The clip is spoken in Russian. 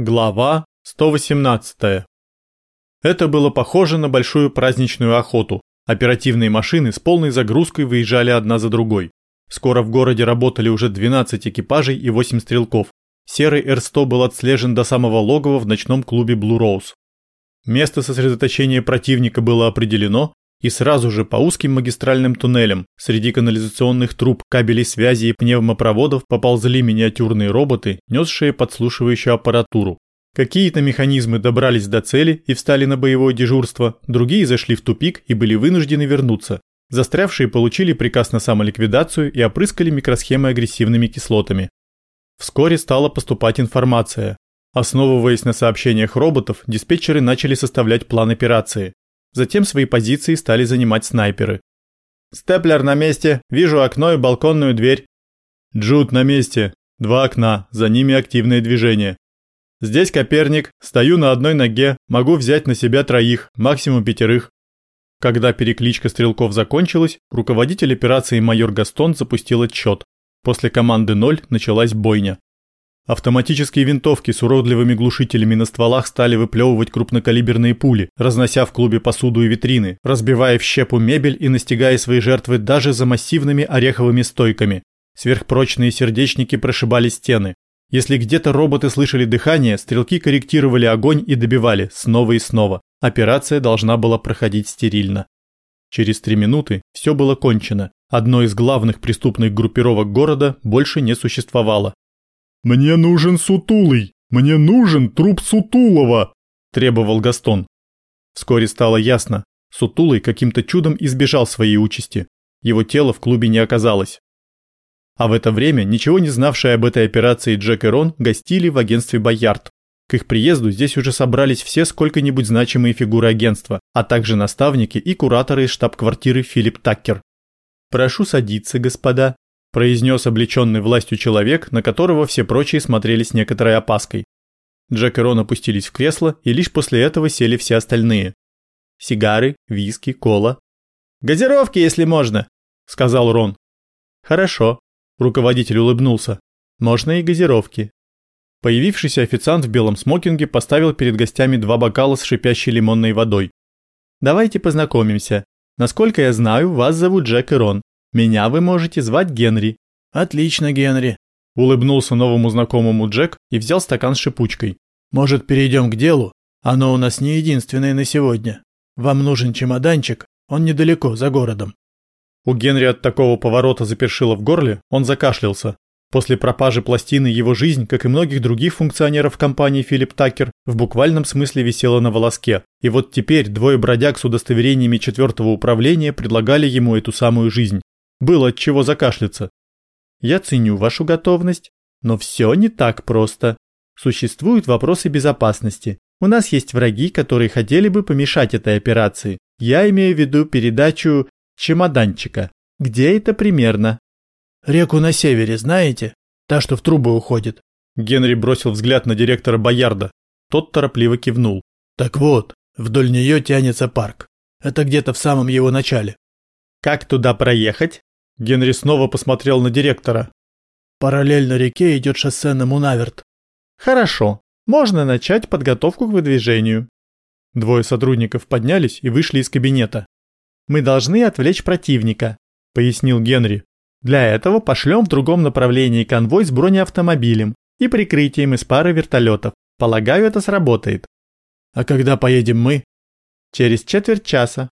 Глава 118. Это было похоже на большую праздничную охоту. Оперативные машины с полной загрузкой выезжали одна за другой. Скоро в городе работали уже 12 экипажей и 8 стрелков. Серый Р-100 был отслежен до самого логова в ночном клубе Blue Rose. Место сосредоточения противника было определено, и сразу же по узким магистральным туннелям среди канализационных труб, кабелей связи и пневмопроводов поползли миниатюрные роботы, несшие подслушивающую аппаратуру. Какие-то механизмы добрались до цели и встали на боевое дежурство, другие зашли в тупик и были вынуждены вернуться. Застрявшие получили приказ на самоликвидацию и опрыскали микросхемы агрессивными кислотами. Вскоре стала поступать информация. Основываясь на сообщениях роботов, диспетчеры начали составлять план операции. Затем свои позиции стали занимать снайперы. «Степлер на месте, вижу окно и балконную дверь». «Джуд на месте, два окна, за ними активное движение». «Здесь Коперник, стою на одной ноге, могу взять на себя троих, максимум пятерых». Когда перекличка стрелков закончилась, руководитель операции майор Гастон запустил отчет. После команды 0 началась бойня. Автоматические винтовки с уродливыми глушителями на стволах стали выплевывать крупнокалиберные пули, разнося в клубе посуду и витрины, разбивая в щепу мебель и настигая свои жертвы даже за массивными ореховыми стойками. Сверхпрочные сердечники прошибали стены. Если где-то роботы слышали дыхание, стрелки корректировали огонь и добивали снова и снова. Операция должна была проходить стерильно. Через три минуты все было кончено. Одной из главных преступных группировок города больше не существовало. «Мне нужен Сутулый! Мне нужен труп Сутулова!» – требовал Гастон. Вскоре стало ясно. Сутулый каким-то чудом избежал своей участи. Его тело в клубе не оказалось. А в это время ничего не знавшие об этой операции Джек и Рон гостили в агентстве Боярд. К их приезду здесь уже собрались все сколько-нибудь значимые фигуры агентства, а также наставники и кураторы из штаб-квартиры Филипп Таккер. «Прошу садиться, господа», произнес облеченный властью человек, на которого все прочие смотрели с некоторой опаской. Джек и Рон опустились в кресло, и лишь после этого сели все остальные. Сигары, виски, кола. «Газировки, если можно», — сказал Рон. «Хорошо», — руководитель улыбнулся. «Можно и газировки». Появившийся официант в белом смокинге поставил перед гостями два бокала с шипящей лимонной водой. «Давайте познакомимся. Насколько я знаю, вас зовут Джек и Рон. Меня вы можете звать Генри». «Отлично, Генри», – улыбнулся новому знакомому Джек и взял стакан с шипучкой. «Может, перейдем к делу? Оно у нас не единственное на сегодня. Вам нужен чемоданчик, он недалеко, за городом». У Генри от такого поворота запершило в горле, он закашлялся. После пропажи пластины его жизнь, как и многих других функционеров компании Филипп Такер, в буквальном смысле висела на волоске. И вот теперь двое бродяг с удостоверениями четвертого управления предлагали ему эту самую жизнь. Было от чего закашляться. Я ценю вашу готовность, но все не так просто. Существуют вопросы безопасности. У нас есть враги, которые хотели бы помешать этой операции. Я имею в виду передачу чемоданчика. Где это примерно? Реку на севере знаете? Та, что в трубы уходит. Генри бросил взгляд на директора Боярда. Тот торопливо кивнул. Так вот, вдоль нее тянется парк. Это где-то в самом его начале. Как туда проехать? Генри снова посмотрел на директора. Параллельно реке идет шоссе на Мунаверт. Хорошо. Можно начать подготовку к выдвижению. Двое сотрудников поднялись и вышли из кабинета. Мы должны отвлечь противника, пояснил Генри. Для этого пошлем в другом направлении конвой с бронеавтомобилем и прикрытием из пары вертолетов. Полагаю, это сработает. А когда поедем мы? Через четверть часа.